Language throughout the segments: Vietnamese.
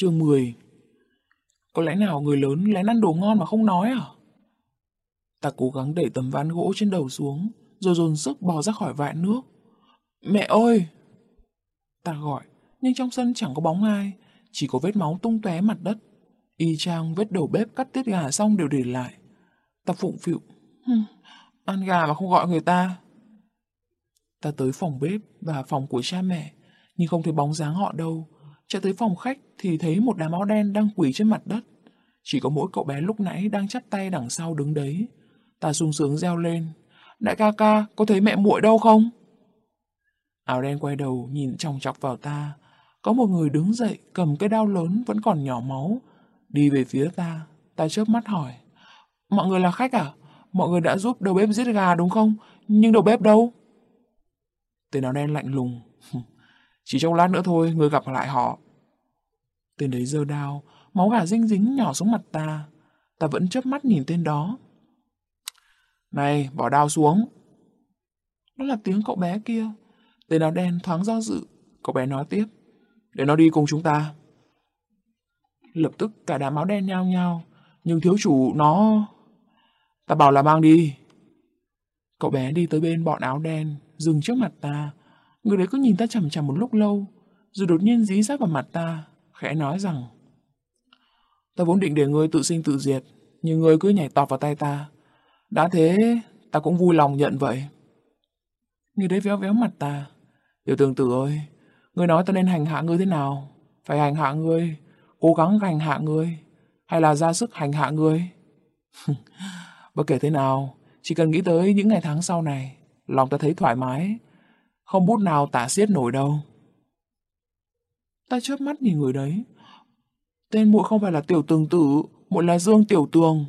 Chương 10 Có lẽ nào người lớn lén ăn đồ ngon mà không nói à? Ta cố gắng đẩy tấm ván gỗ trên đầu xuống, rồi dồn sức bò ra khỏi vại nước. Mẹ ơi! Ta gọi, nhưng trong sân chẳng có bóng ai, chỉ có vết máu tung tóe mặt đất. Y chang vết đầu bếp cắt tiết gà xong đều để lại. Ta phụng phịu. ăn gà mà không gọi người ta. Ta tới phòng bếp và phòng của cha mẹ, nhưng không thấy bóng dáng họ đâu. Chạy tới phòng khách thì thấy một đám áo đen đang quỳ trên mặt đất. Chỉ có mỗi cậu bé lúc nãy đang chắp tay đằng sau đứng đấy. Ta sung sướng reo lên. Đại ca ca, có thấy mẹ muội đâu không? Áo đen quay đầu nhìn chòng chọc vào ta. Có một người đứng dậy cầm cái đao lớn vẫn còn nhỏ máu. Đi về phía ta. Ta chớp mắt hỏi. Mọi người là khách à? Mọi người đã giúp đầu bếp giết gà đúng không? Nhưng đầu bếp đâu? Tên áo đen lạnh lùng. Chỉ trong lát nữa thôi, người gặp lại họ. Tên đấy giơ đao, máu gà dinh dính nhỏ xuống mặt ta. Ta vẫn chớp mắt nhìn tên đó. Này, bỏ đao xuống. Đó là tiếng cậu bé kia. Tên áo đen thoáng do dự. Cậu bé nói tiếp. Để nó đi cùng chúng ta. Lập tức cả đám áo đen nhao nhao. Nhưng thiếu chủ nó... Ta bảo là mang đi. Cậu bé đi tới bên bọn áo đen, dừng trước mặt ta. Người đấy cứ nhìn ta chằm chằm một lúc lâu, rồi đột nhiên dí sát vào mặt ta, khẽ nói rằng Ta vốn định để ngươi tự sinh tự diệt, nhưng ngươi cứ nhảy tọt vào tay ta. Đã thế, ta cũng vui lòng nhận vậy. Người đấy véo véo mặt ta. Tiểu tường tử ơi, ngươi nói ta nên hành hạ ngươi thế nào? Phải hành hạ ngươi, cố gắng hành hạ ngươi, hay là ra sức hành hạ ngươi? Bất kể thế nào, chỉ cần nghĩ tới những ngày tháng sau này, lòng ta thấy thoải mái, không bút nào tả xiết nổi đâu. Ta chớp mắt nhìn người đấy. Tên muội không phải là tiểu tường tử, muội là Dương Tiểu Tường.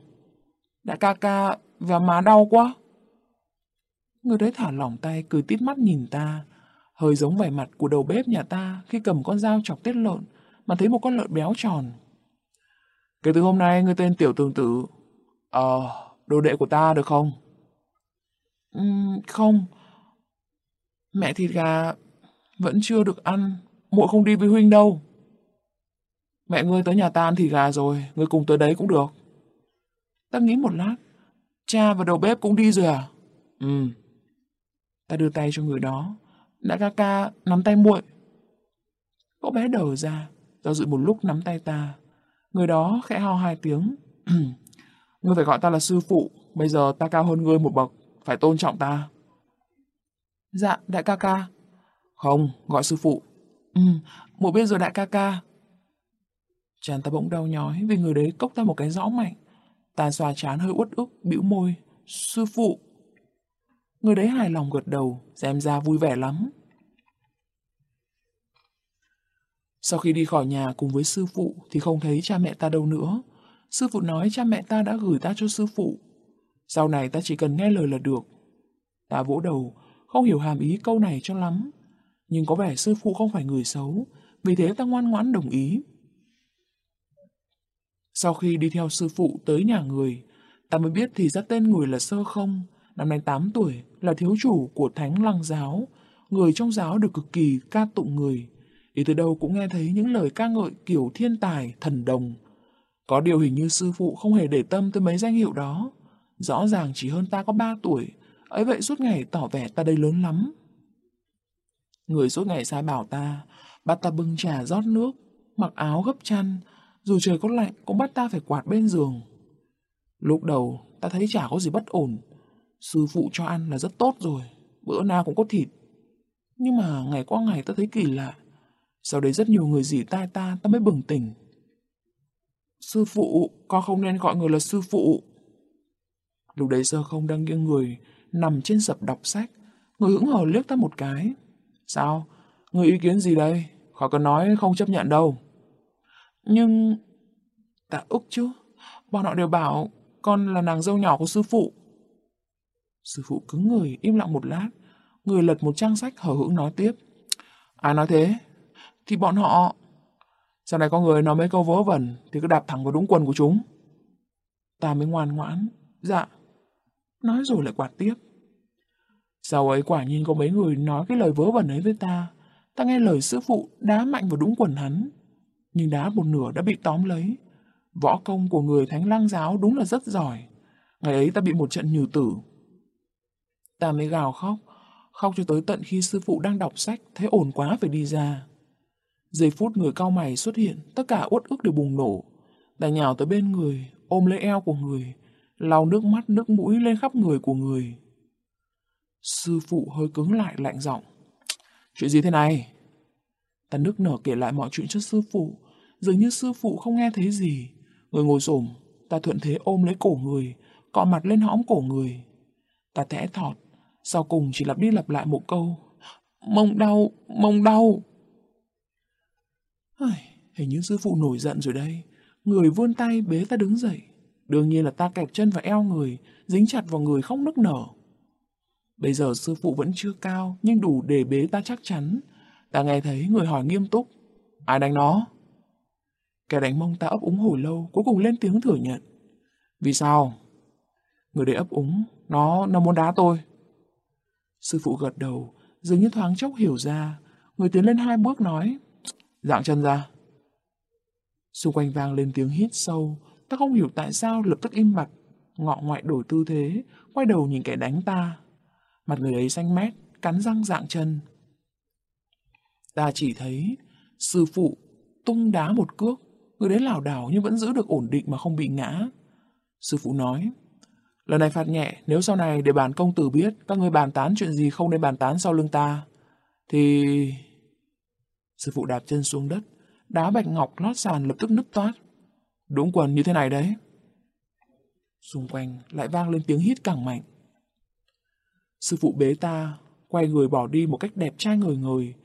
Đại ca ca và má đau quá. Người đấy thả lỏng tay cười tít mắt nhìn ta, hơi giống vẻ mặt của đầu bếp nhà ta khi cầm con dao chọc tiết lợn mà thấy một con lợn béo tròn. Kể từ hôm nay người tên Tiểu Tường Tử, ờ, đồ đệ của ta được không? Uhm, không, Mẹ thịt gà vẫn chưa được ăn, muội không đi với huynh đâu. Mẹ ngươi tới nhà ta ăn thịt gà rồi, ngươi cùng tới đấy cũng được. Ta nghĩ một lát, cha và đầu bếp cũng đi rồi à? Ừ. Ta đưa tay cho người đó, đã ca ca nắm tay muội. Cậu bé đờ ra, do dự một lúc nắm tay ta. Người đó khẽ ho hai tiếng. ngươi phải gọi ta là sư phụ, bây giờ ta cao hơn ngươi một bậc, phải tôn trọng ta. Dạ, đại ca ca. Không, gọi sư phụ. Ừ, một biết rồi đại ca ca. Chán ta bỗng đau nhói vì người đấy cốc ta một cái rõ mạnh. Ta xòa chán hơi uất ức, bĩu môi. Sư phụ. Người đấy hài lòng gật đầu, xem ra vui vẻ lắm. Sau khi đi khỏi nhà cùng với sư phụ thì không thấy cha mẹ ta đâu nữa. Sư phụ nói cha mẹ ta đã gửi ta cho sư phụ. Sau này ta chỉ cần nghe lời là được. Ta vỗ đầu, không hiểu hàm ý câu này cho lắm. Nhưng có vẻ sư phụ không phải người xấu, vì thế ta ngoan ngoãn đồng ý. Sau khi đi theo sư phụ tới nhà người, ta mới biết thì ra tên người là Sơ Không, năm nay 8 tuổi, là thiếu chủ của Thánh Lăng Giáo, người trong giáo được cực kỳ ca tụng người. Đi từ đâu cũng nghe thấy những lời ca ngợi kiểu thiên tài, thần đồng. Có điều hình như sư phụ không hề để tâm tới mấy danh hiệu đó. Rõ ràng chỉ hơn ta có 3 tuổi, ấy vậy suốt ngày tỏ vẻ ta đây lớn lắm. Người suốt ngày sai bảo ta, bắt ta bưng trà rót nước, mặc áo gấp chăn, dù trời có lạnh cũng bắt ta phải quạt bên giường. Lúc đầu ta thấy chả có gì bất ổn, sư phụ cho ăn là rất tốt rồi, bữa nào cũng có thịt. Nhưng mà ngày qua ngày ta thấy kỳ lạ, sau đấy rất nhiều người dì tai ta, ta mới bừng tỉnh. Sư phụ, con không nên gọi người là sư phụ. Lúc đấy sơ không đang nghiêng người, nằm trên sập đọc sách. Người hững hờ liếc ta một cái. Sao? Người ý kiến gì đây? Khỏi cần nói không chấp nhận đâu. Nhưng... Ta ức chứ. Bọn họ đều bảo con là nàng dâu nhỏ của sư phụ. Sư phụ cứng người, im lặng một lát. Người lật một trang sách hở hững nói tiếp. Ai nói thế? Thì bọn họ... Sau này có người nói mấy câu vớ vẩn thì cứ đạp thẳng vào đúng quần của chúng. Ta mới ngoan ngoãn. Dạ, nói rồi lại quạt tiếp. Sau ấy quả nhiên có mấy người nói cái lời vớ vẩn ấy với ta. Ta nghe lời sư phụ đá mạnh vào đúng quần hắn. Nhưng đá một nửa đã bị tóm lấy. Võ công của người thánh lăng giáo đúng là rất giỏi. Ngày ấy ta bị một trận nhừ tử. Ta mới gào khóc, khóc cho tới tận khi sư phụ đang đọc sách, thấy ổn quá phải đi ra. Giây phút người cao mày xuất hiện, tất cả uất ức đều bùng nổ. Ta nhào tới bên người, ôm lấy eo của người, lau nước mắt nước mũi lên khắp người của người. Sư phụ hơi cứng lại lạnh giọng. Chuyện gì thế này? Ta nức nở kể lại mọi chuyện cho sư phụ, dường như sư phụ không nghe thấy gì. Người ngồi xổm, ta thuận thế ôm lấy cổ người, cọ mặt lên hõm cổ người. Ta thẽ thọt, sau cùng chỉ lặp đi lặp lại một câu. Mông đau, mông đau. Hình như sư phụ nổi giận rồi đây. Người vươn tay bế ta đứng dậy. Đương nhiên là ta kẹp chân và eo người, dính chặt vào người không nức nở. Bây giờ sư phụ vẫn chưa cao, nhưng đủ để bế ta chắc chắn. Ta nghe thấy người hỏi nghiêm túc. Ai đánh nó? Kẻ đánh mông ta ấp úng hồi lâu, cuối cùng lên tiếng thừa nhận. Vì sao? Người đấy ấp úng, nó, nó muốn đá tôi. Sư phụ gật đầu, dường như thoáng chốc hiểu ra. Người tiến lên hai bước nói. Dạng chân ra. Xung quanh vang lên tiếng hít sâu, ta không hiểu tại sao lập tức im bặt, ngọ ngoại đổi tư thế, quay đầu nhìn kẻ đánh ta. Mặt người ấy xanh mét, cắn răng dạng chân. Ta chỉ thấy sư phụ tung đá một cước, người đấy lảo đảo nhưng vẫn giữ được ổn định mà không bị ngã. Sư phụ nói, lần này phạt nhẹ, nếu sau này để bản công tử biết các người bàn tán chuyện gì không nên bàn tán sau lưng ta, thì... Sư phụ đạp chân xuống đất, đá bạch ngọc lót sàn lập tức nứt toát. Đúng quần như thế này đấy. Xung quanh lại vang lên tiếng hít càng mạnh. Sư phụ bế ta, quay người bỏ đi một cách đẹp trai người người,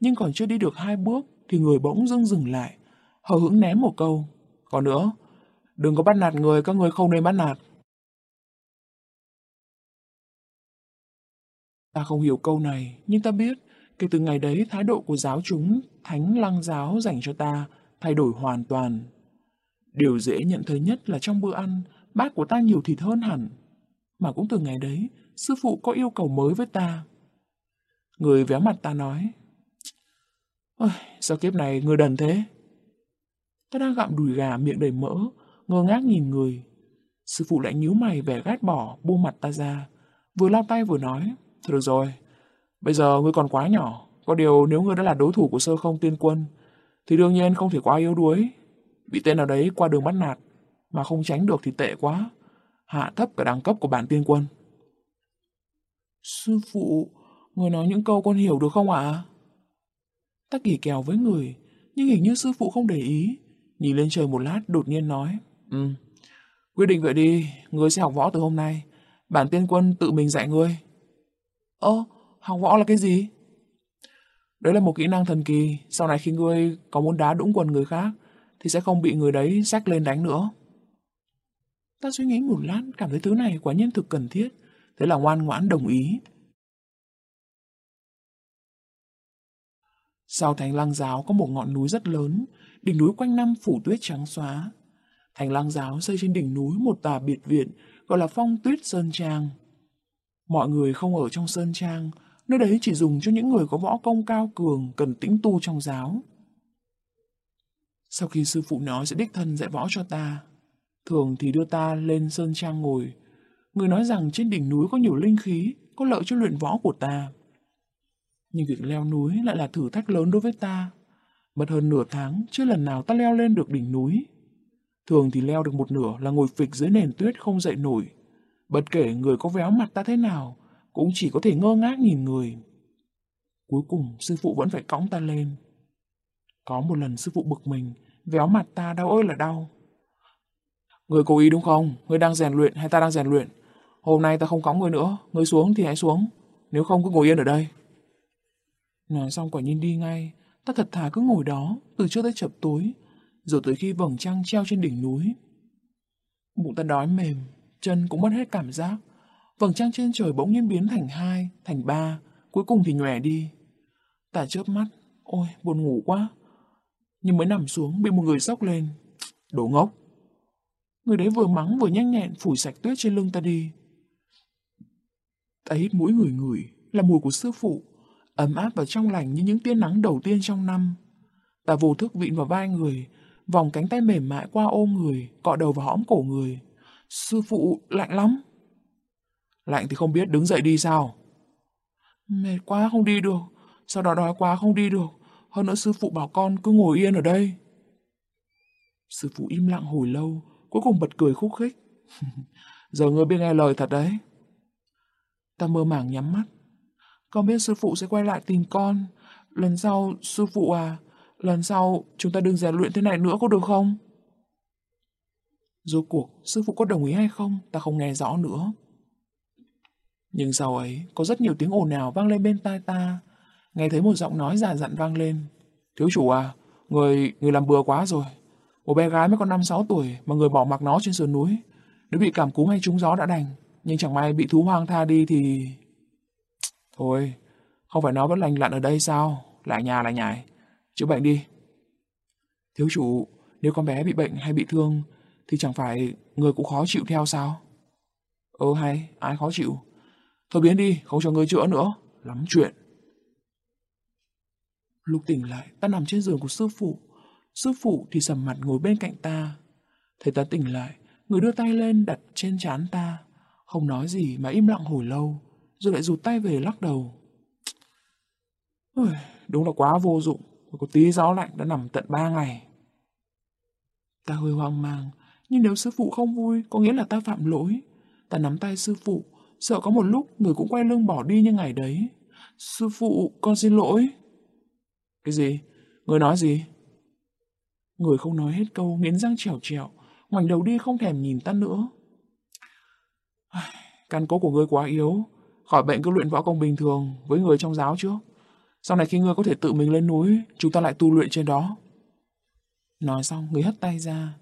nhưng còn chưa đi được hai bước thì người bỗng dưng dừng lại, hờ hững ném một câu. Còn nữa, đừng có bắt nạt người các người không nên bắt nạt. Ta không hiểu câu này, nhưng ta biết, kể từ ngày đấy thái độ của giáo chúng, thánh lăng giáo dành cho ta, thay đổi hoàn toàn. Điều dễ nhận thấy nhất là trong bữa ăn, bát của ta nhiều thịt hơn hẳn. Mà cũng từ ngày đấy, sư phụ có yêu cầu mới với ta. Người véo mặt ta nói, Ôi, sao kiếp này người đần thế? Ta đang gặm đùi gà miệng đầy mỡ, ngơ ngác nhìn người. Sư phụ lại nhíu mày vẻ ghét bỏ, buông mặt ta ra. Vừa lau tay vừa nói, Thôi được rồi, bây giờ ngươi còn quá nhỏ. Có điều nếu ngươi đã là đối thủ của sơ không tiên quân, thì đương nhiên không thể quá yếu đuối. Bị tên nào đấy qua đường bắt nạt, mà không tránh được thì tệ quá. Hạ thấp cả đẳng cấp của bản tiên quân. Sư phụ, người nói những câu con hiểu được không ạ? À? Ta kỳ kèo với người, nhưng hình như sư phụ không để ý. Nhìn lên trời một lát đột nhiên nói. Ừ, quyết định vậy đi, người sẽ học võ từ hôm nay. Bản tiên quân tự mình dạy người Ơ, học võ là cái gì? Đấy là một kỹ năng thần kỳ, sau này khi ngươi có muốn đá đũng quần người khác, thì sẽ không bị người đấy sách lên đánh nữa. Ta suy nghĩ một lát, cảm thấy thứ này quá nhiên thực cần thiết, thế là ngoan ngoãn đồng ý. Sau thành Lang giáo có một ngọn núi rất lớn, đỉnh núi quanh năm phủ tuyết trắng xóa. Thành Lang giáo xây trên đỉnh núi một tòa biệt viện gọi là phong tuyết sơn trang. Mọi người không ở trong sơn trang, nơi đấy chỉ dùng cho những người có võ công cao cường cần tĩnh tu trong giáo. Sau khi sư phụ nói sẽ đích thân dạy võ cho ta, thường thì đưa ta lên sơn trang ngồi. Người nói rằng trên đỉnh núi có nhiều linh khí, có lợi cho luyện võ của ta. Nhưng việc leo núi lại là thử thách lớn đối với ta. Mất hơn nửa tháng, chưa lần nào ta leo lên được đỉnh núi. Thường thì leo được một nửa là ngồi phịch dưới nền tuyết không dậy nổi. Bất kể người có véo mặt ta thế nào, cũng chỉ có thể ngơ ngác nhìn người. Cuối cùng, sư phụ vẫn phải cõng ta lên. Có một lần sư phụ bực mình, véo mặt ta đau ơi là đau. Người cố ý đúng không? Người đang rèn luyện hay ta đang rèn luyện? Hôm nay ta không cõng người nữa, người xuống thì hãy xuống. Nếu không cứ ngồi yên ở đây. Nói xong quả nhiên đi ngay, ta thật thà cứ ngồi đó, từ trước tới chập tối, rồi tới khi vầng trăng treo trên đỉnh núi. Bụng ta đói mềm, chân cũng mất hết cảm giác. Vầng trăng trên trời bỗng nhiên biến thành hai, thành ba, cuối cùng thì nhòe đi. Ta chớp mắt, ôi, buồn ngủ quá. Nhưng mới nằm xuống, bị một người dốc lên. Đồ ngốc. Người đấy vừa mắng vừa nhanh nhẹn phủi sạch tuyết trên lưng ta đi. Ta hít mũi người người, là mùi của sư phụ, ấm áp và trong lành như những tia nắng đầu tiên trong năm. Ta vô thức vịn vào vai người, vòng cánh tay mềm mại qua ôm người, cọ đầu vào hõm cổ người. Sư phụ, lạnh lắm. Lạnh thì không biết đứng dậy đi sao? Mệt quá không đi được, sau đó đói quá không đi được. Hơn nữa sư phụ bảo con cứ ngồi yên ở đây. Sư phụ im lặng hồi lâu, cuối cùng bật cười khúc khích. Giờ ngươi biết nghe lời thật đấy. Ta mơ màng nhắm mắt. Con biết sư phụ sẽ quay lại tìm con. Lần sau, sư phụ à, lần sau chúng ta đừng rèn luyện thế này nữa có được không? Rốt cuộc, sư phụ có đồng ý hay không, ta không nghe rõ nữa. Nhưng sau ấy, có rất nhiều tiếng ồn ào vang lên bên tai ta. Nghe thấy một giọng nói già dặn vang lên. Thiếu chủ à, người, người làm bừa quá rồi. Một bé gái mới có 5-6 tuổi mà người bỏ mặc nó trên sườn núi. Nếu bị cảm cúm hay trúng gió đã đành. Nhưng chẳng may bị thú hoang tha đi thì... Thôi, không phải nó vẫn lành lặn ở đây sao? Lại nhà lại nhải. Chữa bệnh đi. Thiếu chủ, nếu con bé bị bệnh hay bị thương thì chẳng phải người cũng khó chịu theo sao? Ơ hay, ai khó chịu? Thôi biến đi, không cho người chữa nữa. Lắm chuyện. Lúc tỉnh lại, ta nằm trên giường của sư phụ. Sư phụ thì sầm mặt ngồi bên cạnh ta. Thấy ta tỉnh lại, người đưa tay lên đặt trên trán ta. Không nói gì mà im lặng hồi lâu, rồi lại rụt tay về lắc đầu. Ui, đúng là quá vô dụng, có tí gió lạnh đã nằm tận ba ngày. Ta hơi hoang mang, nhưng nếu sư phụ không vui, có nghĩa là ta phạm lỗi. Ta nắm tay sư phụ, sợ có một lúc người cũng quay lưng bỏ đi như ngày đấy. Sư phụ, con xin lỗi. Cái gì? Người nói gì? Người không nói hết câu, nghiến răng trèo trèo, ngoảnh đầu đi không thèm nhìn ta nữa. Căn cố của ngươi quá yếu, khỏi bệnh cứ luyện võ công bình thường với người trong giáo trước. Sau này khi ngươi có thể tự mình lên núi, chúng ta lại tu luyện trên đó. Nói xong, người hất tay ra.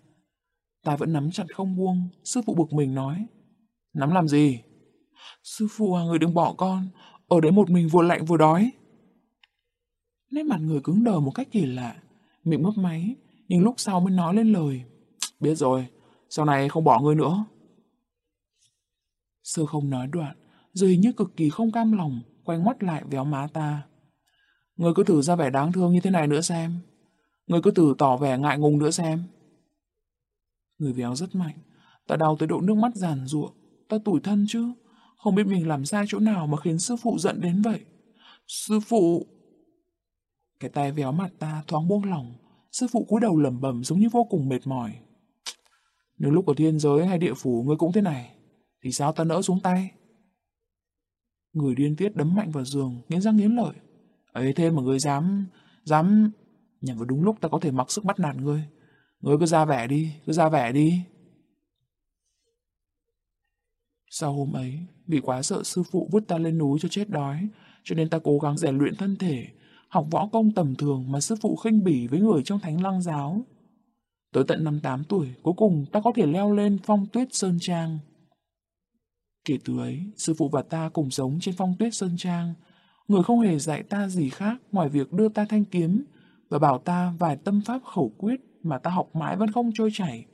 Ta vẫn nắm chặt không buông, sư phụ bực mình nói. Nắm làm gì? Sư phụ à, người đừng bỏ con, ở đấy một mình vừa lạnh vừa đói. Nét mặt người cứng đờ một cách kỳ lạ, miệng mấp máy, nhưng lúc sau mới nói lên lời. Biết rồi, sau này không bỏ ngươi nữa. Sơ không nói đoạn, rồi hình như cực kỳ không cam lòng, quay ngoắt lại véo má ta. Ngươi cứ thử ra vẻ đáng thương như thế này nữa xem. Ngươi cứ thử tỏ vẻ ngại ngùng nữa xem. Người véo rất mạnh, ta đau tới độ nước mắt giàn ruộng, ta tủi thân chứ, không biết mình làm sai chỗ nào mà khiến sư phụ giận đến vậy. Sư phụ... Cái tay véo mặt ta thoáng buông lỏng, sư phụ cúi đầu lẩm bẩm giống như vô cùng mệt mỏi. Nếu lúc ở thiên giới hay địa phủ ngươi cũng thế này, thì sao ta nỡ xuống tay? Người điên tiết đấm mạnh vào giường, nghiến răng nghiến lợi. ấy thế mà ngươi dám, dám... Nhằm vào đúng lúc ta có thể mặc sức bắt nạt ngươi. Ngươi cứ ra vẻ đi, cứ ra vẻ đi. Sau hôm ấy, vì quá sợ sư phụ vứt ta lên núi cho chết đói, cho nên ta cố gắng rèn luyện thân thể, học võ công tầm thường mà sư phụ khinh bỉ với người trong thánh lăng giáo. Tới tận năm 8 tuổi, cuối cùng ta có thể leo lên phong tuyết Sơn Trang. Kể từ ấy, sư phụ và ta cùng sống trên phong tuyết Sơn Trang. Người không hề dạy ta gì khác ngoài việc đưa ta thanh kiếm và bảo ta vài tâm pháp khẩu quyết mà ta học mãi vẫn không trôi chảy.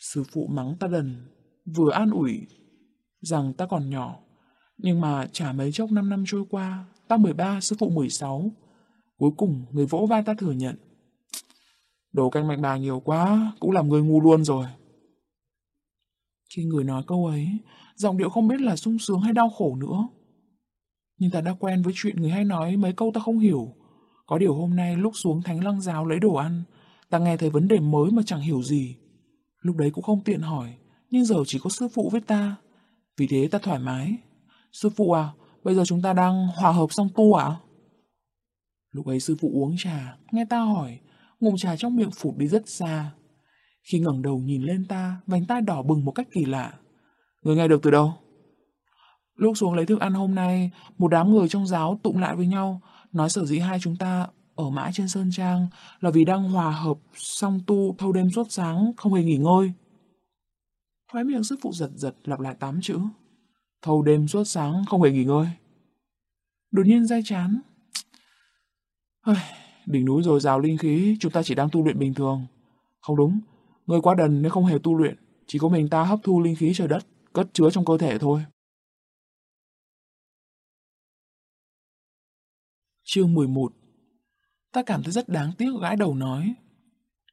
Sư phụ mắng ta đần, vừa an ủi rằng ta còn nhỏ. Nhưng mà chả mấy chốc 5 năm trôi qua, ta 13, sư phụ 16. Cuối cùng, người vỗ vai ta thừa nhận. Đồ canh mạnh bà nhiều quá, cũng làm người ngu luôn rồi. Khi người nói câu ấy, giọng điệu không biết là sung sướng hay đau khổ nữa. Nhưng ta đã quen với chuyện người hay nói mấy câu ta không hiểu. Có điều hôm nay lúc xuống thánh lăng giáo lấy đồ ăn, ta nghe thấy vấn đề mới mà chẳng hiểu gì. Lúc đấy cũng không tiện hỏi, nhưng giờ chỉ có sư phụ với ta. Vì thế ta thoải mái. Sư phụ à, bây giờ chúng ta đang hòa hợp song tu à? Lúc ấy sư phụ uống trà, nghe ta hỏi, ngụm trà trong miệng phụt đi rất xa. Khi ngẩng đầu nhìn lên ta, vành tai đỏ bừng một cách kỳ lạ. Người nghe được từ đâu? Lúc xuống lấy thức ăn hôm nay, một đám người trong giáo tụng lại với nhau, nói sở dĩ hai chúng ta ở mãi trên Sơn Trang là vì đang hòa hợp song tu thâu đêm suốt sáng, không hề nghỉ ngơi. Khóe miệng sư phụ giật giật lặp lại tám chữ. Thâu đêm suốt sáng, không hề nghỉ ngơi. Đột nhiên dai chán. Đỉnh núi rồi rào linh khí, chúng ta chỉ đang tu luyện bình thường. Không đúng, người quá đần nếu không hề tu luyện, chỉ có mình ta hấp thu linh khí trời đất, cất chứa trong cơ thể thôi. Chương 11 Ta cảm thấy rất đáng tiếc gãi đầu nói.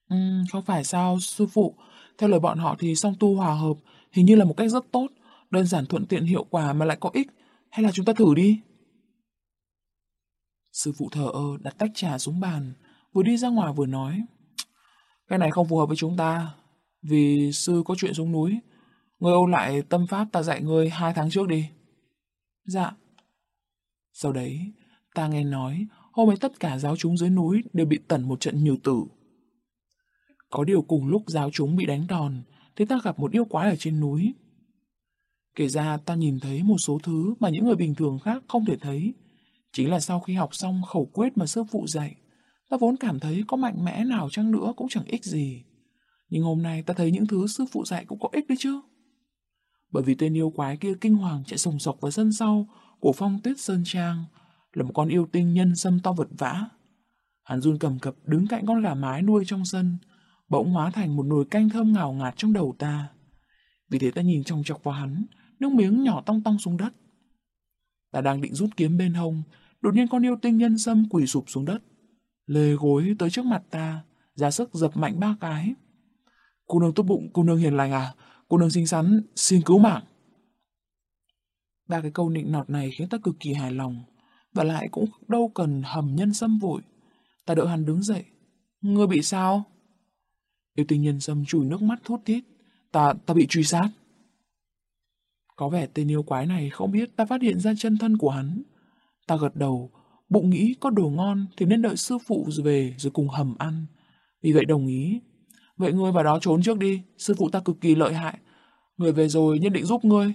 Um, không phải sao, sư phụ. Theo lời bọn họ thì song tu hòa hợp hình như là một cách rất tốt, đơn giản thuận tiện hiệu quả mà lại có ích. Hay là chúng ta thử đi? Sư phụ thờ ơ đặt tách trà xuống bàn, vừa đi ra ngoài vừa nói. Cái này không phù hợp với chúng ta, vì sư có chuyện xuống núi. Ngươi ôn lại tâm pháp ta dạy ngươi hai tháng trước đi. Dạ. Sau đấy, ta nghe nói hôm ấy tất cả giáo chúng dưới núi đều bị tẩn một trận nhiều tử. Có điều cùng lúc giáo chúng bị đánh đòn, thì ta gặp một yêu quái ở trên núi. Kể ra ta nhìn thấy một số thứ mà những người bình thường khác không thể thấy. Chính là sau khi học xong khẩu quyết mà sư phụ dạy, ta vốn cảm thấy có mạnh mẽ nào chăng nữa cũng chẳng ích gì. Nhưng hôm nay ta thấy những thứ sư phụ dạy cũng có ích đấy chứ. Bởi vì tên yêu quái kia kinh hoàng chạy sùng sọc vào sân sau của phong tuyết sơn trang, là một con yêu tinh nhân sâm to vật vã. Hắn run cầm cập đứng cạnh con gà mái nuôi trong sân, bỗng hóa thành một nồi canh thơm ngào ngạt trong đầu ta. Vì thế ta nhìn trong chọc vào hắn, nước miếng nhỏ tong tong xuống đất. Ta đang định rút kiếm bên hông, đột nhiên con yêu tinh nhân sâm quỳ sụp xuống đất. Lê gối tới trước mặt ta, ra sức dập mạnh ba cái. Cô nương tốt bụng, cô nương hiền lành à? Cô nương xinh xắn, xin cứu mạng. Ba cái câu nịnh nọt này khiến ta cực kỳ hài lòng, và lại cũng đâu cần hầm nhân sâm vội. Ta đỡ hắn đứng dậy. Ngươi bị sao? Yêu tinh nhân sâm chùi nước mắt thút thít. Ta, ta bị truy sát. Có vẻ tên yêu quái này không biết ta phát hiện ra chân thân của hắn. Ta gật đầu, bụng nghĩ có đồ ngon thì nên đợi sư phụ về rồi cùng hầm ăn. Vì vậy đồng ý. Vậy ngươi vào đó trốn trước đi, sư phụ ta cực kỳ lợi hại. Người về rồi nhất định giúp ngươi.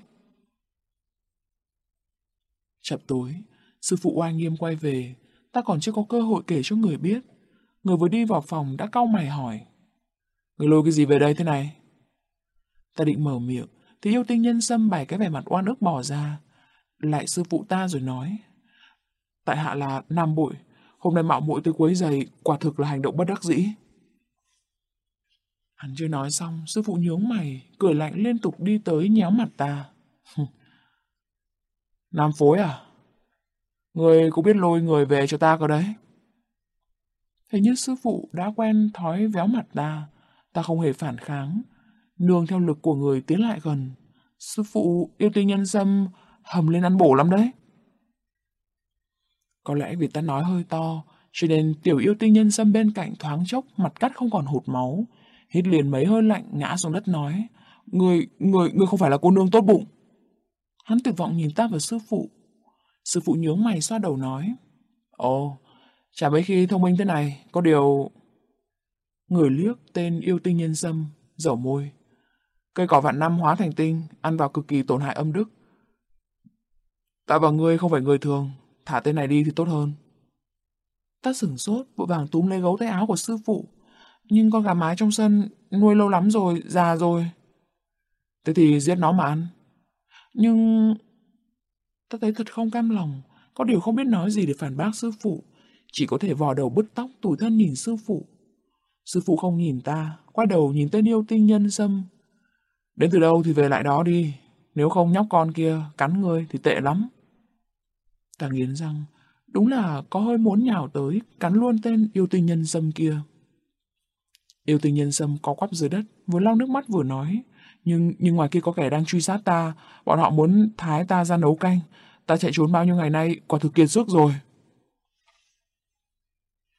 Chập tối, sư phụ oai nghiêm quay về, ta còn chưa có cơ hội kể cho người biết. Người vừa đi vào phòng đã cau mày hỏi. Người lôi cái gì về đây thế này? Ta định mở miệng, thì yêu tinh nhân sâm bày cái vẻ mặt oan ức bỏ ra. Lại sư phụ ta rồi nói. Tại hạ là Nam Bội, hôm nay mạo muội tới quấy giày, quả thực là hành động bất đắc dĩ. Hắn chưa nói xong, sư phụ nhướng mày, cười lạnh liên tục đi tới nhéo mặt ta. Nam phối à? Người cũng biết lôi người về cho ta cơ đấy. Thế như sư phụ đã quen thói véo mặt ta, ta không hề phản kháng. Nương theo lực của người tiến lại gần. Sư phụ yêu tinh nhân dâm hầm lên ăn bổ lắm đấy. Có lẽ vì ta nói hơi to, cho nên tiểu yêu tinh nhân dâm bên cạnh thoáng chốc mặt cắt không còn hụt máu. Hít liền mấy hơi lạnh ngã xuống đất nói. Người, người, người không phải là cô nương tốt bụng. Hắn tuyệt vọng nhìn ta và sư phụ. Sư phụ nhướng mày xoa đầu nói. Ồ, chả mấy khi thông minh thế này, có điều... Người liếc tên yêu tinh nhân dâm, dở môi. Cây cỏ vạn năm hóa thành tinh, ăn vào cực kỳ tổn hại âm đức. Ta và ngươi không phải người thường, thả tên này đi thì tốt hơn. Ta sửng sốt, vội vàng túm lấy gấu tay áo của sư phụ. Nhưng con gà mái trong sân nuôi lâu lắm rồi, già rồi. Thế thì giết nó mà ăn. Nhưng... Ta thấy thật không cam lòng, có điều không biết nói gì để phản bác sư phụ. Chỉ có thể vò đầu bứt tóc tủi thân nhìn sư phụ. Sư phụ không nhìn ta, quay đầu nhìn tên yêu tinh nhân sâm. Đến từ đâu thì về lại đó đi, nếu không nhóc con kia cắn ngươi thì tệ lắm. Ta nghiến răng, đúng là có hơi muốn nhào tới, cắn luôn tên yêu tinh nhân sâm kia. Yêu tinh nhân sâm có quắp dưới đất, vừa lau nước mắt vừa nói. Nhưng nhưng ngoài kia có kẻ đang truy sát ta, bọn họ muốn thái ta ra nấu canh. Ta chạy trốn bao nhiêu ngày nay, quả thực kiệt sức rồi.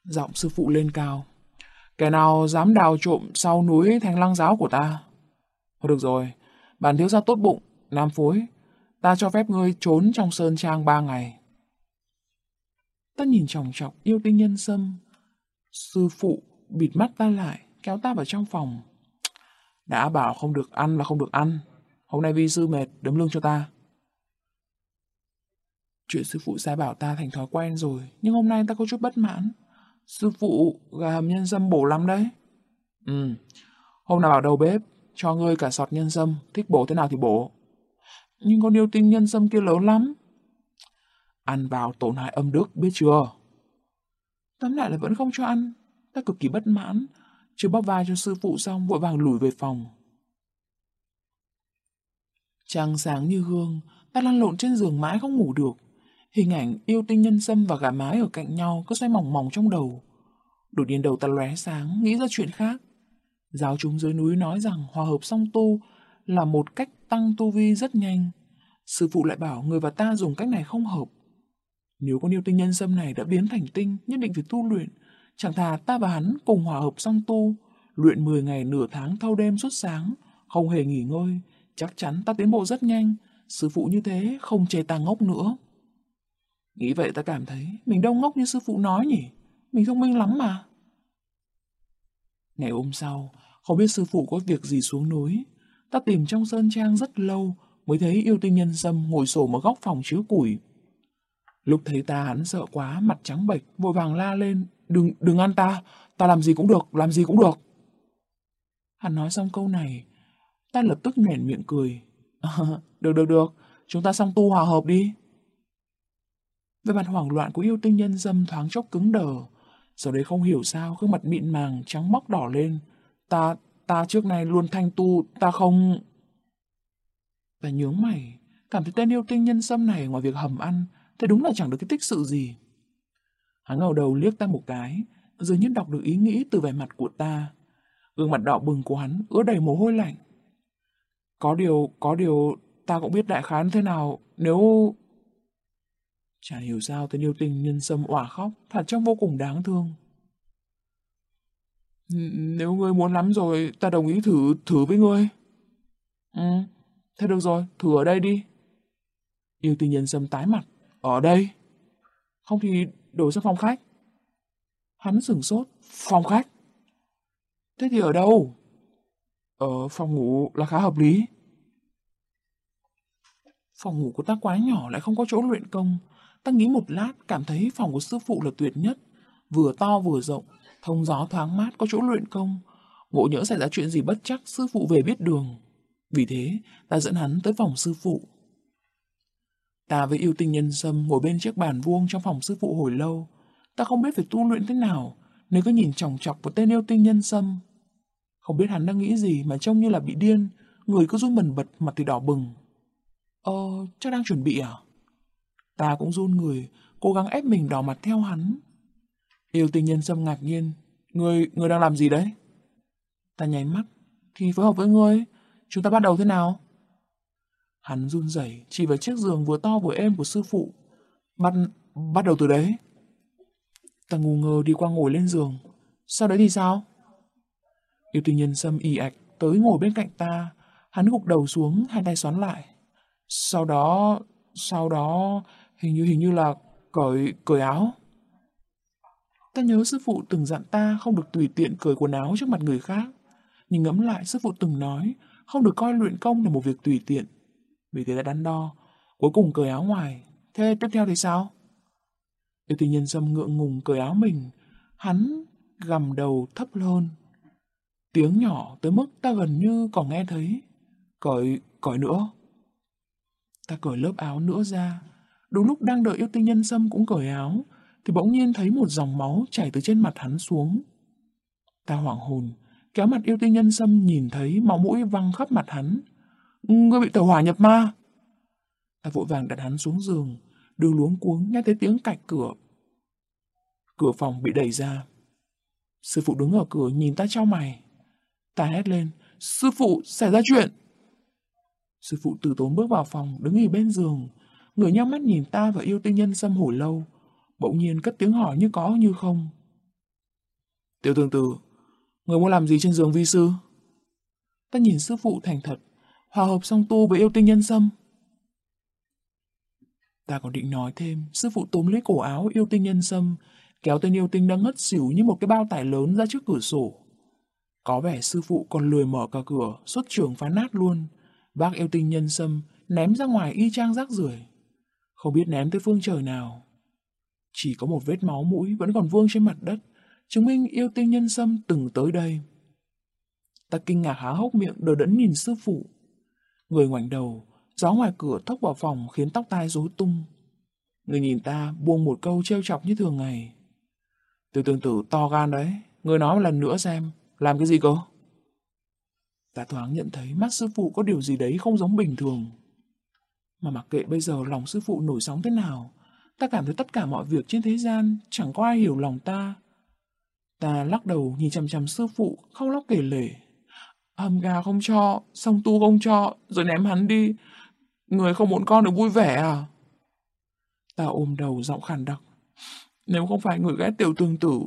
Giọng sư phụ lên cao. Kẻ nào dám đào trộm sau núi thanh lăng giáo của ta? Thôi được rồi, bản thiếu gia tốt bụng, nam phối. Ta cho phép ngươi trốn trong sơn trang ba ngày. Ta nhìn chồng chọc yêu tinh nhân sâm. Sư phụ bịt mắt ta lại, kéo ta vào trong phòng. Đã bảo không được ăn là không được ăn. Hôm nay vi sư mệt, đấm lưng cho ta. Chuyện sư phụ sai bảo ta thành thói quen rồi, nhưng hôm nay ta có chút bất mãn. Sư phụ, gà hầm nhân sâm bổ lắm đấy. Ừ, hôm nào bảo đầu bếp, cho ngươi cả sọt nhân sâm thích bổ thế nào thì bổ. Nhưng con yêu tinh nhân sâm kia lớn lắm. Ăn vào tổn hại âm đức, biết chưa? Tóm lại là vẫn không cho ăn. Ta cực kỳ bất mãn, chưa bóp vai cho sư phụ xong vội vàng lùi về phòng. Trăng sáng như gương, ta lăn lộn trên giường mãi không ngủ được. Hình ảnh yêu tinh nhân sâm và gà mái ở cạnh nhau cứ xoay mỏng mỏng trong đầu. Đột nhiên đầu ta lóe sáng, nghĩ ra chuyện khác. Giáo chúng dưới núi nói rằng hòa hợp song tu là một cách tăng tu vi rất nhanh. Sư phụ lại bảo người và ta dùng cách này không hợp. Nếu con yêu tinh nhân sâm này đã biến thành tinh, nhất định phải tu luyện. Chẳng thà ta và hắn cùng hòa hợp song tu, luyện 10 ngày nửa tháng thâu đêm suốt sáng, không hề nghỉ ngơi. Chắc chắn ta tiến bộ rất nhanh, sư phụ như thế không chê ta ngốc nữa. Nghĩ vậy ta cảm thấy mình đâu ngốc như sư phụ nói nhỉ, mình thông minh lắm mà. Ngày hôm sau, không biết sư phụ có việc gì xuống núi. Ta tìm trong sơn trang rất lâu mới thấy yêu tinh nhân sâm ngồi sổ ở góc phòng chứa củi. Lúc thấy ta hắn sợ quá, mặt trắng bệch, vội vàng la lên. Đừng, đừng ăn ta, ta làm gì cũng được, làm gì cũng được. Hắn nói xong câu này, ta lập tức nhoẻn miệng cười. À, được, được, được, chúng ta xong tu hòa hợp đi. Về mặt hoảng loạn của yêu tinh nhân dâm thoáng chốc cứng đờ. Sau đấy không hiểu sao, gương mặt mịn màng, trắng móc đỏ lên. Ta, ta trước này luôn thanh tu, ta không... Và nhướng mày, cảm thấy tên yêu tinh nhân sâm này ngoài việc hầm ăn, thì đúng là chẳng được cái tích sự gì. Hắn ngẩng đầu liếc ta một cái, dường như đọc được ý nghĩ từ vẻ mặt của ta. Gương mặt đỏ bừng của hắn ứa đầy mồ hôi lạnh. Có điều, có điều, ta cũng biết đại khái thế nào, nếu... Chả hiểu sao tên yêu tinh nhân sâm òa khóc, thật trông vô cùng đáng thương. Nếu ngươi muốn lắm rồi, ta đồng ý thử, thử với ngươi. Ừ, thế được rồi, thử ở đây đi. Yêu tinh nhân sâm tái mặt. Ở đây? Không thì đổi sang phòng khách. Hắn sửng sốt. Phòng khách? Thế thì ở đâu? Ở phòng ngủ là khá hợp lý. Phòng ngủ của ta quá nhỏ lại không có chỗ luyện công. Ta nghĩ một lát cảm thấy phòng của sư phụ là tuyệt nhất. Vừa to vừa rộng, thông gió thoáng mát có chỗ luyện công. Ngộ nhỡ xảy ra chuyện gì bất chắc sư phụ về biết đường. Vì thế, ta dẫn hắn tới phòng sư phụ. Ta với yêu tinh nhân sâm ngồi bên chiếc bàn vuông trong phòng sư phụ hồi lâu. Ta không biết phải tu luyện thế nào, nếu cứ nhìn chòng chọc một tên yêu tinh nhân sâm. Không biết hắn đang nghĩ gì mà trông như là bị điên, người cứ run bần bật, mặt thì đỏ bừng. Ờ, chắc đang chuẩn bị à? Ta cũng run người, cố gắng ép mình đỏ mặt theo hắn. Yêu tinh nhân sâm ngạc nhiên. Người, người đang làm gì đấy? Ta nháy mắt. Thì phối hợp với ngươi. Chúng ta bắt đầu thế nào? Hắn run rẩy chỉ vào chiếc giường vừa to vừa êm của sư phụ. Bắt, bắt đầu từ đấy. Ta ngu ngơ đi qua ngồi lên giường. Sau đấy thì sao? Yêu tinh nhân sâm y ạch tới ngồi bên cạnh ta. Hắn gục đầu xuống, hai tay xoắn lại. Sau đó, sau đó, hình như hình như là cởi, cởi áo. Ta nhớ sư phụ từng dặn ta không được tùy tiện cởi quần áo trước mặt người khác. Nhưng ngẫm lại sư phụ từng nói không được coi luyện công là một việc tùy tiện. Vì thế đã đắn đo, cuối cùng cởi áo ngoài. Thế tiếp theo thì sao? Yêu tình nhân dâm ngượng ngùng cởi áo mình, hắn gầm đầu thấp hơn. Tiếng nhỏ tới mức ta gần như còn nghe thấy. Cởi, cởi nữa. Ta cởi lớp áo nữa ra. Đúng lúc đang đợi yêu tinh nhân sâm cũng cởi áo, thì bỗng nhiên thấy một dòng máu chảy từ trên mặt hắn xuống. Ta hoảng hồn, kéo mặt yêu tinh nhân sâm nhìn thấy máu mũi văng khắp mặt hắn. Ngươi bị tàu hỏa nhập ma. Ta vội vàng đặt hắn xuống giường, đường luống cuống nghe thấy tiếng cạch cửa. Cửa phòng bị đẩy ra. Sư phụ đứng ở cửa nhìn ta trao mày. Ta hét lên, sư phụ, xảy ra chuyện. Sư phụ từ tốn bước vào phòng, đứng nghỉ bên giường. Người nhau mắt nhìn ta và yêu tinh nhân sâm hồi lâu. Bỗng nhiên cất tiếng hỏi như có như không. Tiểu tương tử, người muốn làm gì trên giường vi sư? Ta nhìn sư phụ thành thật, hòa hợp song tu với yêu tinh nhân sâm. Ta còn định nói thêm, sư phụ túm lấy cổ áo yêu tinh nhân sâm, kéo tên yêu tinh đang ngất xỉu như một cái bao tải lớn ra trước cửa sổ. Có vẻ sư phụ còn lười mở cả cửa, xuất trường phá nát luôn. Bác yêu tinh nhân sâm ném ra ngoài y chang rác rưởi Không biết ném tới phương trời nào. Chỉ có một vết máu mũi vẫn còn vương trên mặt đất, chứng minh yêu tinh nhân sâm từng tới đây. Ta kinh ngạc há hốc miệng đờ đẫn nhìn sư phụ. Người ngoảnh đầu, gió ngoài cửa thốc vào phòng khiến tóc tai rối tung. Người nhìn ta buông một câu trêu chọc như thường ngày. Từ tương tử to gan đấy, người nói một lần nữa xem, làm cái gì cơ? Ta thoáng nhận thấy mắt sư phụ có điều gì đấy không giống bình thường. Mà mặc kệ bây giờ lòng sư phụ nổi sóng thế nào, ta cảm thấy tất cả mọi việc trên thế gian chẳng có ai hiểu lòng ta. Ta lắc đầu nhìn chằm chằm sư phụ, khóc lóc kể lể. Hầm gà không cho, song tu không cho, rồi ném hắn đi. Người không muốn con được vui vẻ à? Ta ôm đầu giọng khàn đặc. Nếu không phải người ghét tiểu tương tử,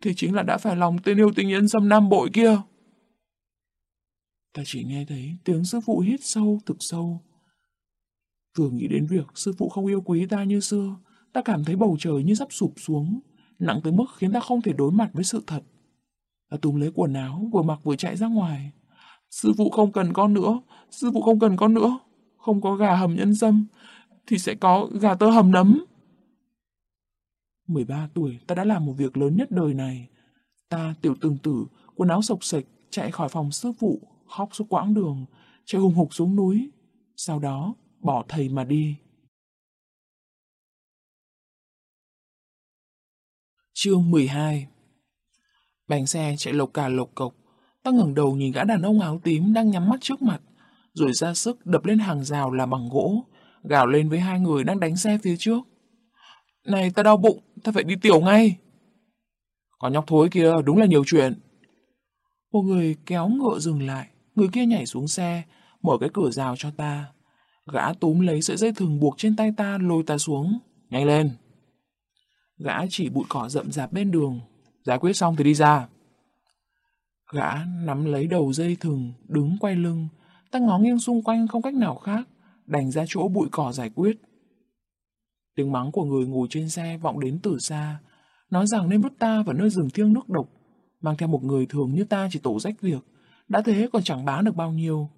thì chính là đã phải lòng tên yêu tình nhân xâm nam bội kia. Ta chỉ nghe thấy tiếng sư phụ hít sâu, thực sâu. Vừa nghĩ đến việc sư phụ không yêu quý ta như xưa, ta cảm thấy bầu trời như sắp sụp xuống, nặng tới mức khiến ta không thể đối mặt với sự thật. Ta túm lấy quần áo, vừa mặc vừa chạy ra ngoài. Sư phụ không cần con nữa, sư phụ không cần con nữa. Không có gà hầm nhân sâm, thì sẽ có gà tơ hầm nấm. 13 tuổi, ta đã làm một việc lớn nhất đời này. Ta, tiểu tương tử, quần áo sộc sạch, chạy khỏi phòng sư phụ, khóc suốt quãng đường, chạy hùng hục xuống núi. Sau đó, bỏ thầy mà đi. Chương 12 Bánh xe chạy lộc cả lộc cộc. Ta ngẩng đầu nhìn gã đàn ông áo tím đang nhắm mắt trước mặt, rồi ra sức đập lên hàng rào là bằng gỗ, gào lên với hai người đang đánh xe phía trước. Này, ta đau bụng, ta phải đi tiểu ngay. Con nhóc thối kia đúng là nhiều chuyện. Một người kéo ngựa dừng lại, người kia nhảy xuống xe, mở cái cửa rào cho ta. Gã túm lấy sợi dây thừng buộc trên tay ta lôi ta xuống. Nhanh lên. Gã chỉ bụi cỏ rậm rạp bên đường. Giải quyết xong thì đi ra. Gã nắm lấy đầu dây thừng, đứng quay lưng. Ta ngó nghiêng xung quanh không cách nào khác, đành ra chỗ bụi cỏ giải quyết. Tiếng mắng của người ngồi trên xe vọng đến từ xa, nói rằng nên vứt ta vào nơi rừng thiêng nước độc, mang theo một người thường như ta chỉ tổ rách việc, đã thế còn chẳng bán được bao nhiêu.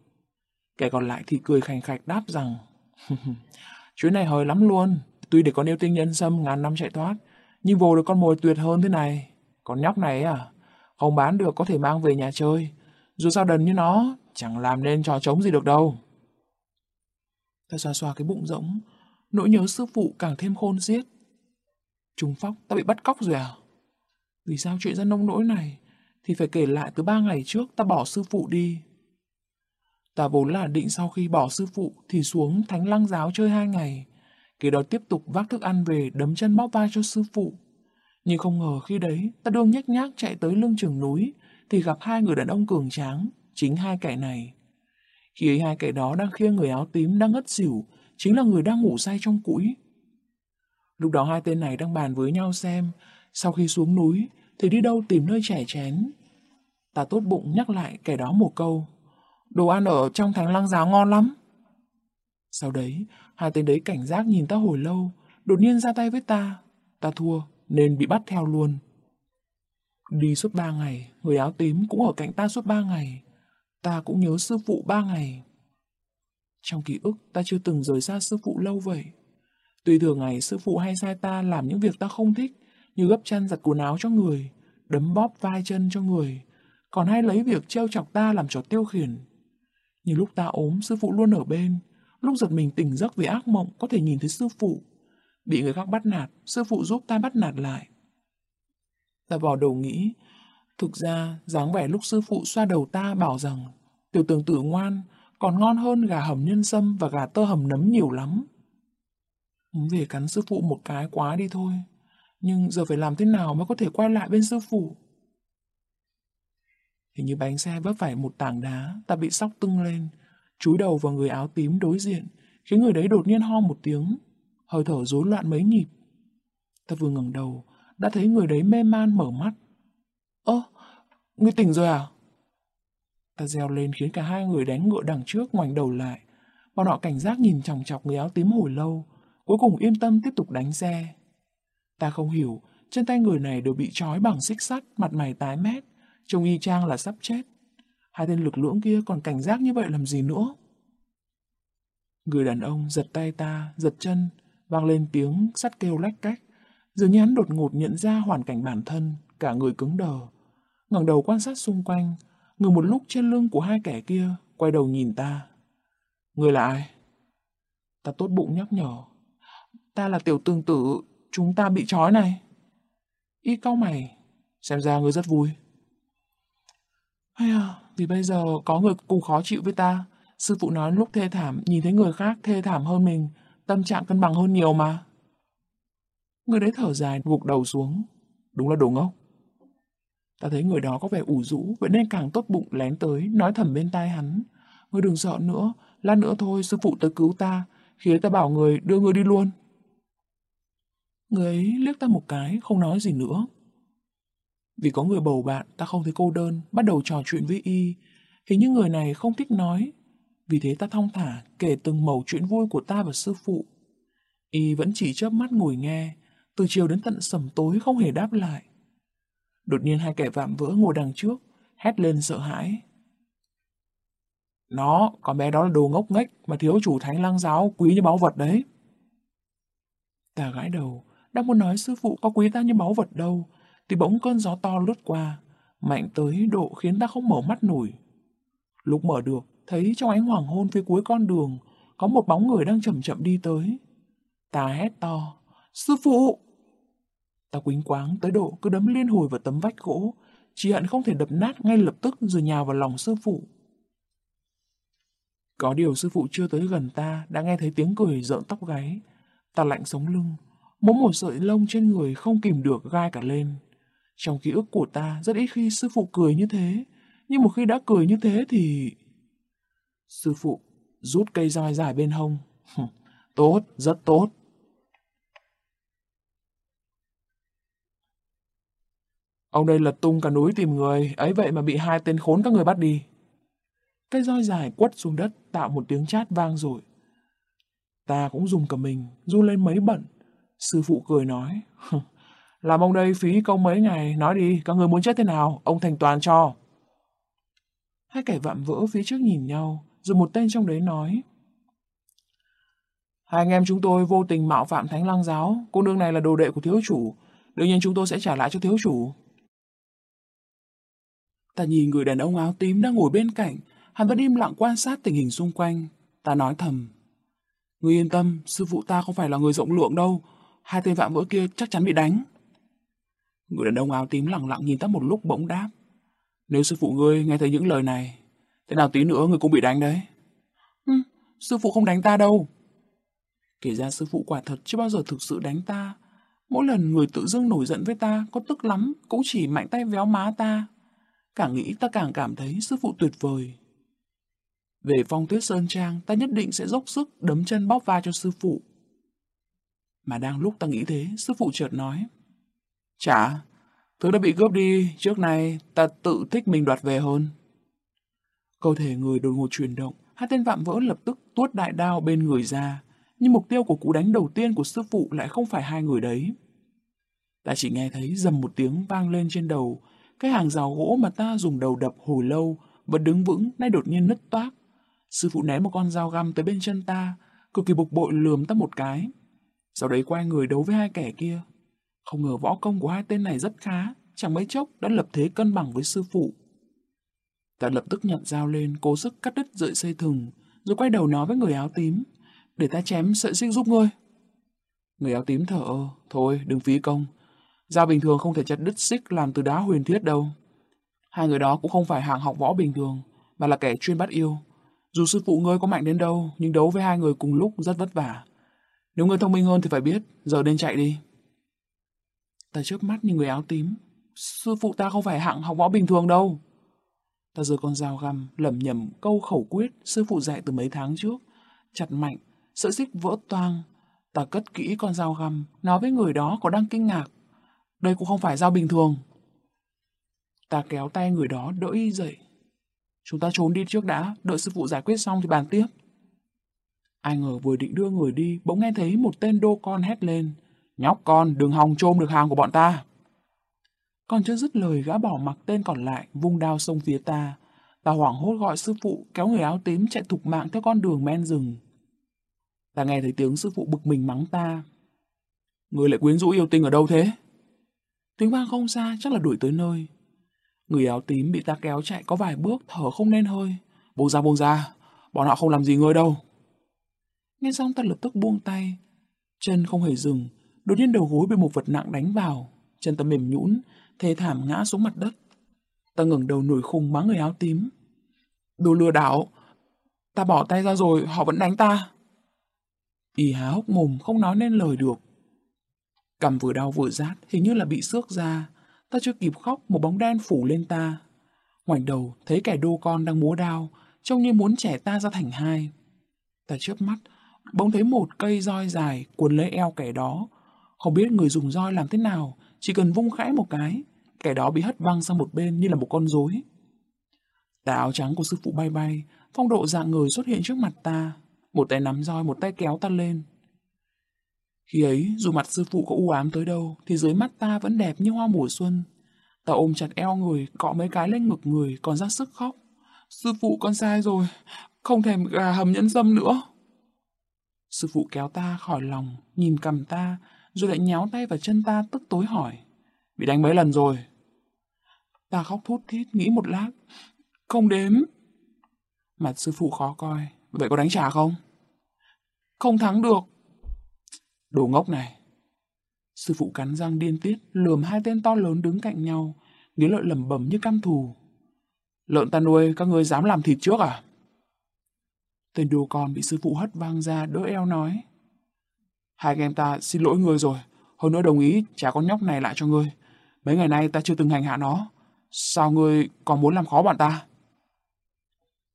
Kẻ còn lại thì cười khành khạch đáp rằng, chuyến này hời lắm luôn, tuy để con yêu tinh nhân sâm ngàn năm chạy thoát, nhưng vô được con mồi tuyệt hơn thế này. Con nhóc này à, không bán được có thể mang về nhà chơi, dù sao đần như nó, chẳng làm nên trò trống gì được đâu. Ta xoa xoa cái bụng rỗng, nỗi nhớ sư phụ càng thêm khôn xiết. Trùng phóc, ta bị bắt cóc rồi à? Vì sao chuyện ra nông nỗi này? Thì phải kể lại từ ba ngày trước ta bỏ sư phụ đi. Ta vốn là định sau khi bỏ sư phụ thì xuống thánh lăng giáo chơi hai ngày. Kế đó tiếp tục vác thức ăn về đấm chân bóp vai cho sư phụ. Nhưng không ngờ khi đấy ta đương nhách nhác chạy tới lưng chừng núi thì gặp hai người đàn ông cường tráng, chính hai kẻ này. Khi ấy hai kẻ đó đang khiêng người áo tím đang ngất xỉu, chính là người đang ngủ say trong cũi. Lúc đó hai tên này đang bàn với nhau xem, sau khi xuống núi thì đi đâu tìm nơi trẻ chén. Ta tốt bụng nhắc lại kẻ đó một câu. Đồ ăn ở trong thánh lăng giáo ngon lắm. Sau đấy, hai tên đấy cảnh giác nhìn ta hồi lâu, đột nhiên ra tay với ta. Ta thua, nên bị bắt theo luôn. Đi suốt ba ngày, người áo tím cũng ở cạnh ta suốt ba ngày. Ta cũng nhớ sư phụ ba ngày. Trong ký ức, ta chưa từng rời xa sư phụ lâu vậy. Tuy thường ngày sư phụ hay sai ta làm những việc ta không thích, như gấp chăn giặt quần áo cho người, đấm bóp vai chân cho người, còn hay lấy việc treo chọc ta làm trò tiêu khiển. Nhưng lúc ta ốm, sư phụ luôn ở bên. Lúc giật mình tỉnh giấc vì ác mộng, có thể nhìn thấy sư phụ. Bị người khác bắt nạt, sư phụ giúp ta bắt nạt lại. Ta vào đầu nghĩ, thực ra dáng vẻ lúc sư phụ xoa đầu ta bảo rằng tiểu tường tử ngoan, còn ngon hơn gà hầm nhân sâm và gà tơ hầm nấm nhiều lắm. Về cắn sư phụ một cái quá đi thôi. Nhưng giờ phải làm thế nào mới có thể quay lại bên sư phụ? Hình như bánh xe vấp phải một tảng đá, ta bị sóc tưng lên, chúi đầu vào người áo tím đối diện, khiến người đấy đột nhiên ho một tiếng, hơi thở rối loạn mấy nhịp. Ta vừa ngẩng đầu, đã thấy người đấy mê man mở mắt. Ơ, ngươi tỉnh rồi à? Ta reo lên khiến cả hai người đánh ngựa đằng trước ngoảnh đầu lại. Bọn họ cảnh giác nhìn chòng chọc người áo tím hồi lâu, cuối cùng yên tâm tiếp tục đánh xe. Ta không hiểu, trên tay người này đều bị trói bằng xích sắt, mặt mày tái mét, trông y chang là sắp chết. Hai tên lực lưỡng kia còn cảnh giác như vậy làm gì nữa? Người đàn ông giật tay ta, giật chân, vang lên tiếng sắt kêu lách cách. Dường như hắn đột ngột nhận ra hoàn cảnh bản thân, cả người cứng đờ. ngẩng đầu quan sát xung quanh, ngừng một lúc trên lưng của hai kẻ kia, quay đầu nhìn ta. Người là ai? Ta tốt bụng nhắc nhở. Ta là tiểu tương tử, chúng ta bị trói này. Y cau mày, xem ra ngươi rất vui. Hay à, vì bây giờ có người cùng khó chịu với ta. Sư phụ nói lúc thê thảm, nhìn thấy người khác thê thảm hơn mình, tâm trạng cân bằng hơn nhiều mà. Người đấy thở dài, gục đầu xuống. Đúng là đồ ngốc. Ta thấy người đó có vẻ ủ rũ, vậy nên càng tốt bụng lén tới, nói thầm bên tai hắn. Ngươi đừng sợ nữa, lát nữa thôi sư phụ tới cứu ta, khi ta bảo người đưa ngươi đi luôn. Người ấy liếc ta một cái, không nói gì nữa. Vì có người bầu bạn, ta không thấy cô đơn, bắt đầu trò chuyện với y. Hình như người này không thích nói. Vì thế ta thong thả, kể từng mẩu chuyện vui của ta và sư phụ. Y vẫn chỉ chớp mắt ngồi nghe, từ chiều đến tận sầm tối không hề đáp lại. Đột nhiên hai kẻ vạm vỡ ngồi đằng trước, hét lên sợ hãi. Nó, con bé đó là đồ ngốc nghếch mà thiếu chủ thánh lăng giáo quý như báu vật đấy. Ta gãi đầu, đang muốn nói sư phụ có quý ta như báu vật đâu, thì bỗng cơn gió to lướt qua, mạnh tới độ khiến ta không mở mắt nổi. Lúc mở được, thấy trong ánh hoàng hôn phía cuối con đường, có một bóng người đang chậm chậm đi tới. Ta hét to, sư phụ! Ta quýnh quáng tới độ cứ đấm liên hồi vào tấm vách gỗ, chỉ hận không thể đập nát ngay lập tức rồi nhào vào lòng sư phụ. Có điều sư phụ chưa tới gần ta, đã nghe thấy tiếng cười rợn tóc gáy. Ta lạnh sống lưng, mỗi một sợi lông trên người không kìm được gai cả lên. Trong ký ức của ta rất ít khi sư phụ cười như thế, nhưng một khi đã cười như thế thì... Sư phụ rút cây roi dài bên hông. tốt, rất tốt. Ông đây lật tung cả núi tìm người, ấy vậy mà bị hai tên khốn các người bắt đi. Cây roi dài quất xuống đất tạo một tiếng chát vang rồi. Ta cũng dùng cả mình, run lên mấy bận. Sư phụ cười nói, làm ông đây phí công mấy ngày, nói đi, các người muốn chết thế nào, ông thành toàn cho. Hai kẻ vạm vỡ phía trước nhìn nhau, rồi một tên trong đấy nói, Hai anh em chúng tôi vô tình mạo phạm thánh lăng giáo, cô nương này là đồ đệ của thiếu chủ, đương nhiên chúng tôi sẽ trả lại cho thiếu chủ. Ta nhìn người đàn ông áo tím đang ngồi bên cạnh, hắn vẫn im lặng quan sát tình hình xung quanh. Ta nói thầm. Ngươi yên tâm, sư phụ ta không phải là người rộng lượng đâu. Hai tên vạm vỡ kia chắc chắn bị đánh. Người đàn ông áo tím lặng lặng nhìn ta một lúc bỗng đáp. Nếu sư phụ ngươi nghe thấy những lời này, thế nào tí nữa ngươi cũng bị đánh đấy. Ừ, sư phụ không đánh ta đâu. Kể ra sư phụ quả thật chưa bao giờ thực sự đánh ta. Mỗi lần người tự dưng nổi giận với ta, có tức lắm, cũng chỉ mạnh tay véo má ta. Càng nghĩ ta càng cảm thấy sư phụ tuyệt vời. Về phong tuyết sơn trang, ta nhất định sẽ dốc sức đấm chân bóp va cho sư phụ. Mà đang lúc ta nghĩ thế, sư phụ chợt nói. Chả, thứ đã bị cướp đi, trước này ta tự thích mình đoạt về hơn. Cơ thể người đột ngột chuyển động, hai tên vạm vỡ lập tức tuốt đại đao bên người ra, nhưng mục tiêu của cú đánh đầu tiên của sư phụ lại không phải hai người đấy. Ta chỉ nghe thấy dầm một tiếng vang lên trên đầu, cái hàng rào gỗ mà ta dùng đầu đập hồi lâu vẫn đứng vững nay đột nhiên nứt toác. Sư phụ ném một con dao găm tới bên chân ta, cực kỳ bực bội lườm ta một cái. Sau đấy quay người đấu với hai kẻ kia. Không ngờ võ công của hai tên này rất khá, chẳng mấy chốc đã lập thế cân bằng với sư phụ. Ta lập tức nhận dao lên, cố sức cắt đứt rợi dây thừng, rồi quay đầu nói với người áo tím, để ta chém sợi xích giúp ngươi. Người áo tím thở ơ, thôi đừng phí công, dao bình thường không thể chặt đứt xích làm từ đá huyền thiết đâu. Hai người đó cũng không phải hạng học võ bình thường, mà là kẻ chuyên bắt yêu. Dù sư phụ ngươi có mạnh đến đâu, nhưng đấu với hai người cùng lúc rất vất vả. Nếu ngươi thông minh hơn thì phải biết, giờ nên chạy đi. Ta chớp mắt như người áo tím. Sư phụ ta không phải hạng học võ bình thường đâu. Ta giơ con dao găm, lẩm nhẩm câu khẩu quyết sư phụ dạy từ mấy tháng trước. Chặt mạnh, sợi xích vỡ toang. Ta cất kỹ con dao găm, nói với người đó có đang kinh ngạc. Đây cũng không phải dao bình thường. Ta kéo tay người đó đỡ y dậy. Chúng ta trốn đi trước đã, đợi sư phụ giải quyết xong thì bàn tiếp. Ai ngờ vừa định đưa người đi, bỗng nghe thấy một tên đô con hét lên. Nhóc con, đừng hòng trôm được hàng của bọn ta. Còn chưa dứt lời gã bỏ mặc tên còn lại, vung đao xông phía ta. Ta hoảng hốt gọi sư phụ, kéo người áo tím chạy thục mạng theo con đường men rừng. Ta nghe thấy tiếng sư phụ bực mình mắng ta. Người lại quyến rũ yêu tinh ở đâu thế? Tiếng vang không xa, chắc là đuổi tới nơi. Người áo tím bị ta kéo chạy có vài bước, thở không nên hơi. Buông ra, buông ra, bọn họ không làm gì ngươi đâu. Nghe xong ta lập tức buông tay. Chân không hề dừng, đột nhiên đầu gối bị một vật nặng đánh vào. Chân ta mềm nhũn, thê thảm ngã xuống mặt đất. Ta ngẩng đầu nổi khùng mắng người áo tím. Đồ lừa đảo, ta bỏ tay ra rồi, họ vẫn đánh ta. Y há hốc mồm không nói nên lời được. Cầm vừa đau vừa rát, hình như là bị xước ra. Ta chưa kịp khóc, một bóng đen phủ lên ta. Ngoảnh đầu, thấy kẻ đô con đang múa đao, trông như muốn chẻ ta ra thành hai. Ta chớp mắt, bỗng thấy một cây roi dài cuốn lấy eo kẻ đó. Không biết người dùng roi làm thế nào, chỉ cần vung khẽ một cái, kẻ đó bị hất văng sang một bên như là một con rối. Tà áo trắng của sư phụ bay bay, phong độ dạng người xuất hiện trước mặt ta. Một tay nắm roi, một tay kéo ta lên. Khi ấy, dù mặt sư phụ có u ám tới đâu, thì dưới mắt ta vẫn đẹp như hoa mùa xuân. Ta ôm chặt eo người, cọ mấy cái lên ngực người, còn ra sức khóc. Sư phụ con sai rồi, không thèm gà hầm nhẫn dâm nữa. Sư phụ kéo ta khỏi lòng, nhìn cầm ta, rồi lại nhéo tay vào chân ta tức tối hỏi. Bị đánh mấy lần rồi? Ta khóc thút thít, nghĩ một lát. Không đếm. Mặt sư phụ khó coi. Vậy có đánh trả không? Không thắng được. Đồ ngốc này. Sư phụ cắn răng điên tiết, lườm hai tên to lớn đứng cạnh nhau, nghĩa lợi lầm bầm như căm thù. Lợn ta nuôi, các ngươi dám làm thịt trước à? Tên đồ con bị sư phụ hất văng ra, đỡ eo nói. Hai anh em ta xin lỗi ngươi rồi, hơn nữa đồng ý trả con nhóc này lại cho ngươi. Mấy ngày nay ta chưa từng hành hạ nó. Sao ngươi còn muốn làm khó bọn ta?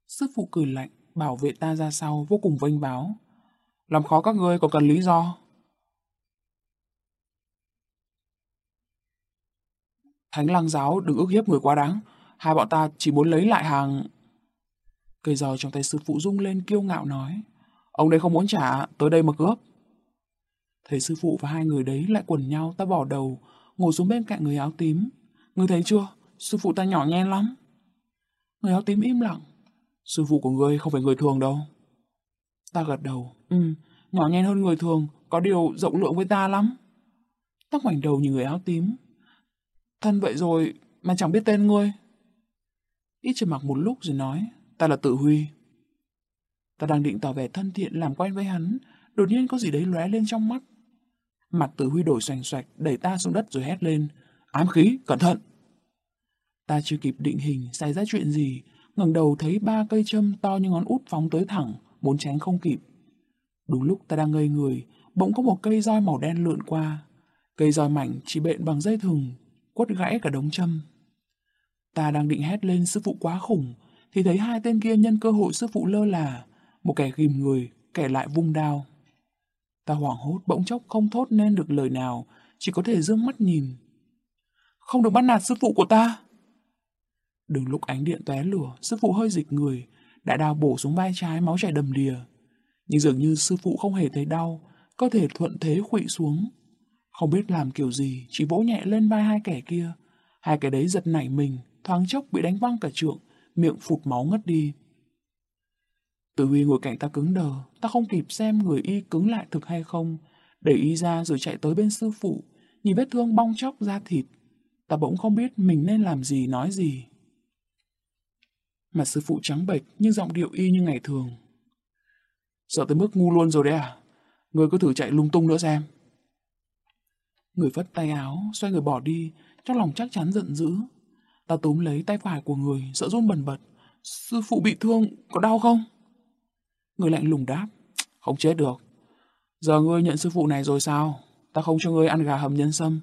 Sư phụ cười lạnh, bảo vệ ta ra sau, vô cùng vênh báo. Làm khó các ngươi còn cần lý do. Thánh lăng giáo đừng ức hiếp người quá đáng. Hai bọn ta chỉ muốn lấy lại hàng... Cây giò trong tay sư phụ rung lên kiêu ngạo nói. Ông đây không muốn trả, tới đây mà cướp. Thấy sư phụ và hai người đấy lại quần nhau, ta bỏ đầu, ngồi xuống bên cạnh người áo tím. Người thấy chưa? Sư phụ ta nhỏ nhen lắm. Người áo tím im lặng. Sư phụ của ngươi không phải người thường đâu. Ta gật đầu. Ừ, nhỏ nhen hơn người thường, có điều rộng lượng với ta lắm. Ta ngoảnh đầu nhìn người áo tím. Thân vậy rồi mà chẳng biết tên ngươi. Ít trầm mặc một lúc rồi nói, ta là tự huy. Ta đang định tỏ vẻ thân thiện làm quen với hắn, đột nhiên có gì đấy lóe lên trong mắt. Mặt tử huy đổi xoành xoạch, đẩy ta xuống đất rồi hét lên. Ám khí, cẩn thận! Ta chưa kịp định hình xảy ra chuyện gì, ngẩng đầu thấy ba cây châm to như ngón út phóng tới thẳng, muốn tránh không kịp. Đúng lúc ta đang ngây người, bỗng có một cây roi màu đen lượn qua. Cây roi mảnh chỉ bện bằng dây thừng, quất gãy cả đống châm. Ta đang định hét lên sư phụ quá khủng, thì thấy hai tên kia nhân cơ hội sư phụ lơ là, một kẻ ghim người, kẻ lại vung đao. Ta hoảng hốt bỗng chốc không thốt nên được lời nào, chỉ có thể dương mắt nhìn. Không được bắt nạt sư phụ của ta. Đừng lúc ánh điện tóe lửa, sư phụ hơi dịch người, đã đào bổ xuống vai trái máu chảy đầm đìa. Nhưng dường như sư phụ không hề thấy đau, cơ thể thuận thế khuỵu xuống. Không biết làm kiểu gì, chỉ vỗ nhẹ lên vai hai kẻ kia. Hai kẻ đấy giật nảy mình, thoáng chốc bị đánh văng cả trượng, miệng phụt máu ngất đi. Tử Huy ngồi cạnh ta cứng đờ, ta không kịp xem người y cứng lại thực hay không, đẩy y ra rồi chạy tới bên sư phụ, nhìn vết thương bong chóc da thịt. Ta bỗng không biết mình nên làm gì nói gì. Mặt sư phụ trắng bệch nhưng giọng điệu y như ngày thường. Sợ tới mức ngu luôn rồi đấy à? Người cứ thử chạy lung tung nữa xem. Người vất tay áo, xoay người bỏ đi, trong lòng chắc chắn giận dữ. Ta túm lấy tay phải của người, sợ run bần bật. Sư phụ bị thương, có đau không? Người lạnh lùng đáp. Không chết được. Giờ ngươi nhận sư phụ này rồi sao? Ta không cho ngươi ăn gà hầm nhân sâm.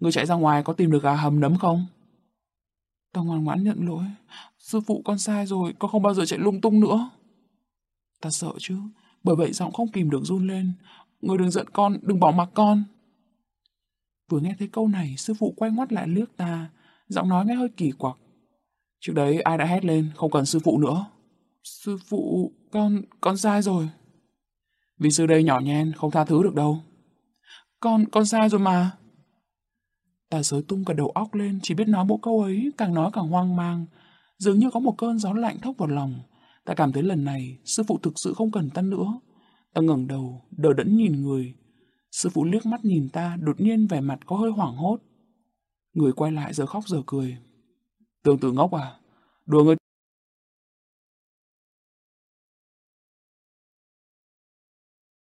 Ngươi chạy ra ngoài có tìm được gà hầm nấm không? Ta ngoan ngoãn nhận lỗi. Sư phụ con sai rồi, con không bao giờ chạy lung tung nữa. Ta sợ chứ, bởi vậy giọng không kìm được run lên. Ngươi đừng giận con, đừng bỏ mặc con. Vừa nghe thấy câu này, sư phụ quay ngoắt lại liếc ta, giọng nói nghe hơi kỳ quặc. Trước đấy ai đã hét lên, không cần sư phụ nữa. Sư phụ, con, con sai rồi. Vì sư đây nhỏ nhen, không tha thứ được đâu. Con, con sai rồi mà. Ta sới tung cả đầu óc lên, chỉ biết nói bộ câu ấy, càng nói càng hoang mang. Dường như có một cơn gió lạnh thốc vào lòng. Ta cảm thấy lần này, sư phụ thực sự không cần ta nữa. Ta ngẩng đầu, đờ đẫn nhìn người. Sư phụ liếc mắt nhìn ta, đột nhiên vẻ mặt có hơi hoảng hốt. Người quay lại giờ khóc giờ cười. Tương tự ngốc à? Đùa người